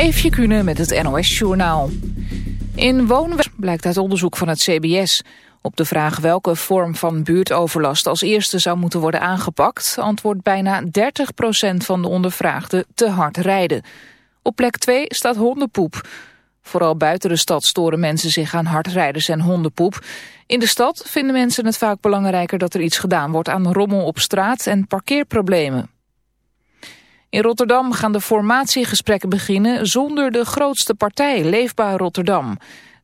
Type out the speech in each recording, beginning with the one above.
Eefje Kune met het NOS Journaal. In woonwerk blijkt uit onderzoek van het CBS. Op de vraag welke vorm van buurtoverlast als eerste zou moeten worden aangepakt... antwoordt bijna 30% van de ondervraagden te hard rijden. Op plek 2 staat hondenpoep. Vooral buiten de stad storen mensen zich aan hardrijders en hondenpoep. In de stad vinden mensen het vaak belangrijker dat er iets gedaan wordt aan rommel op straat en parkeerproblemen. In Rotterdam gaan de formatiegesprekken beginnen zonder de grootste partij, Leefbaar Rotterdam.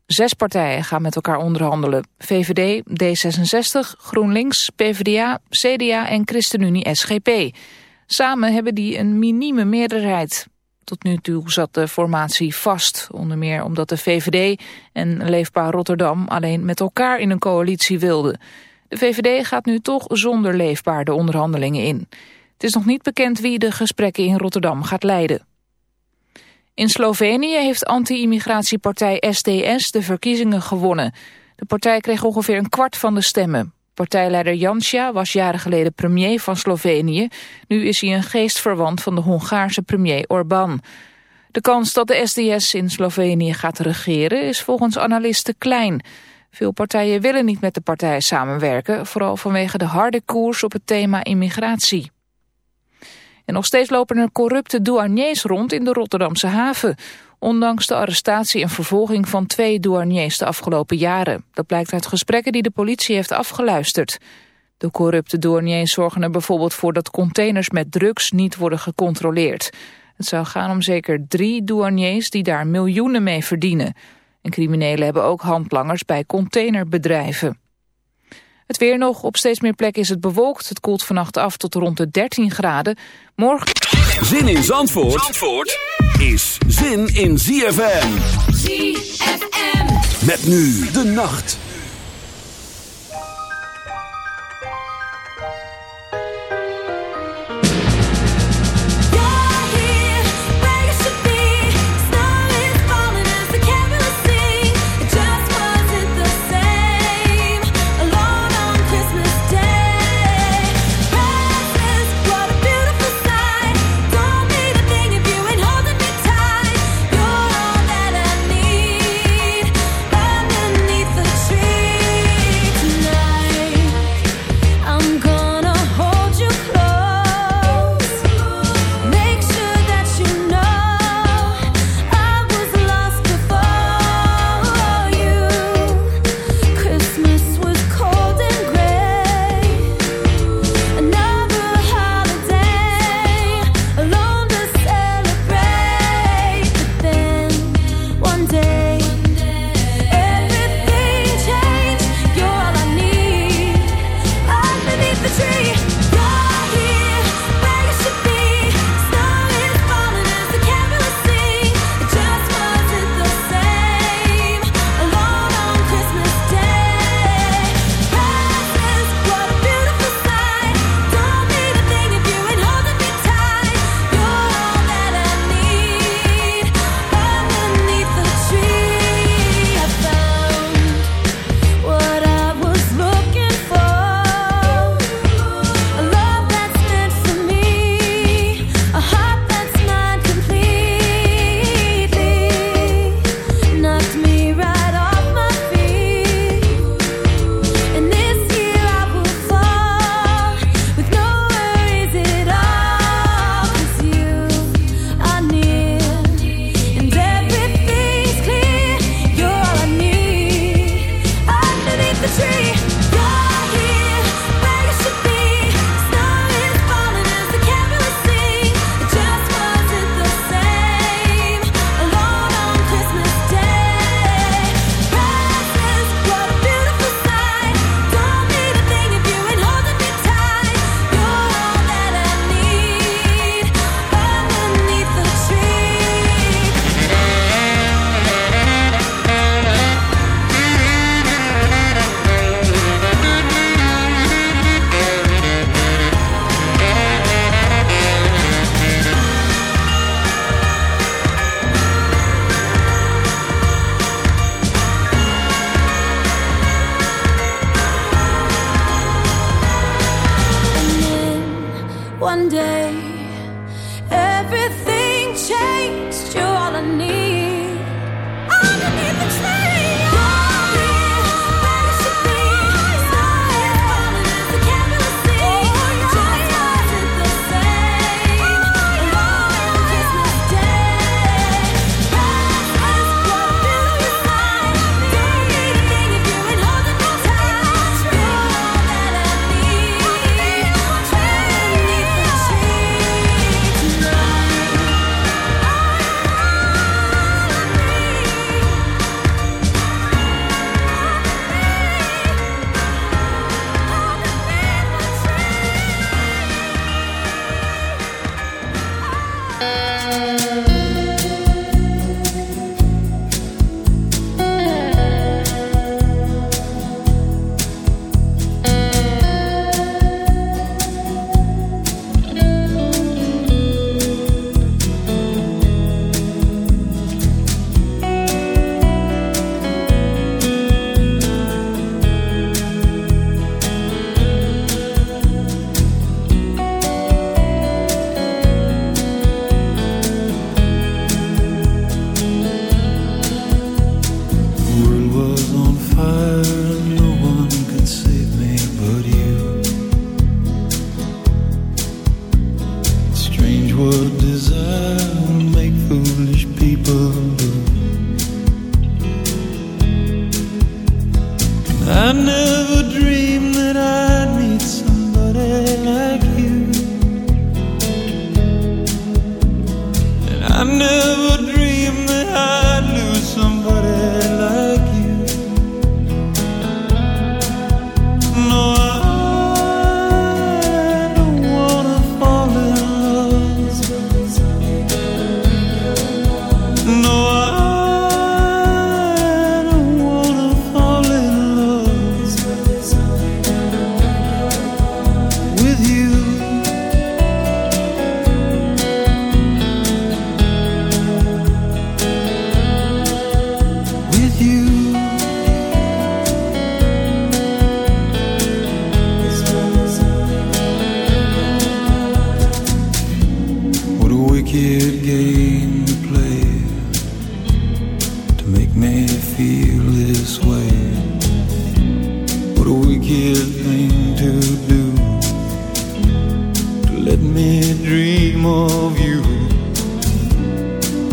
Zes partijen gaan met elkaar onderhandelen. VVD, D66, GroenLinks, PvdA, CDA en ChristenUnie SGP. Samen hebben die een minieme meerderheid. Tot nu toe zat de formatie vast, onder meer omdat de VVD en Leefbaar Rotterdam alleen met elkaar in een coalitie wilden. De VVD gaat nu toch zonder Leefbaar de onderhandelingen in. Het is nog niet bekend wie de gesprekken in Rotterdam gaat leiden. In Slovenië heeft anti-immigratiepartij SDS de verkiezingen gewonnen. De partij kreeg ongeveer een kwart van de stemmen. Partijleider Janša was jaren geleden premier van Slovenië. Nu is hij een geestverwant van de Hongaarse premier Orbán. De kans dat de SDS in Slovenië gaat regeren is volgens analisten klein. Veel partijen willen niet met de partij samenwerken... vooral vanwege de harde koers op het thema immigratie. En nog steeds lopen er corrupte douaniers rond in de Rotterdamse haven. Ondanks de arrestatie en vervolging van twee douaniers de afgelopen jaren. Dat blijkt uit gesprekken die de politie heeft afgeluisterd. De corrupte douaniers zorgen er bijvoorbeeld voor dat containers met drugs niet worden gecontroleerd. Het zou gaan om zeker drie douaniers die daar miljoenen mee verdienen. En criminelen hebben ook handlangers bij containerbedrijven. Het weer nog. Op steeds meer plekken is het bewolkt. Het koelt vannacht af tot rond de 13 graden. Morgen... Zin in Zandvoort, Zandvoort is zin in ZFM. ZFM. Met nu de nacht.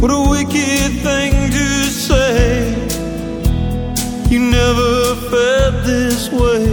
What a wicked thing to say. You never felt this way.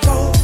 go.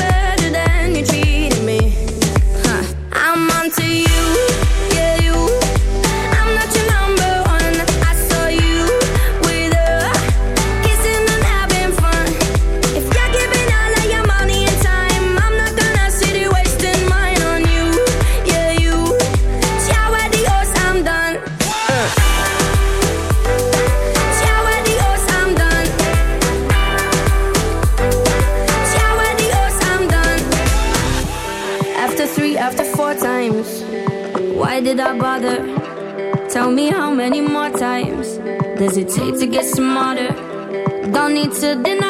said good I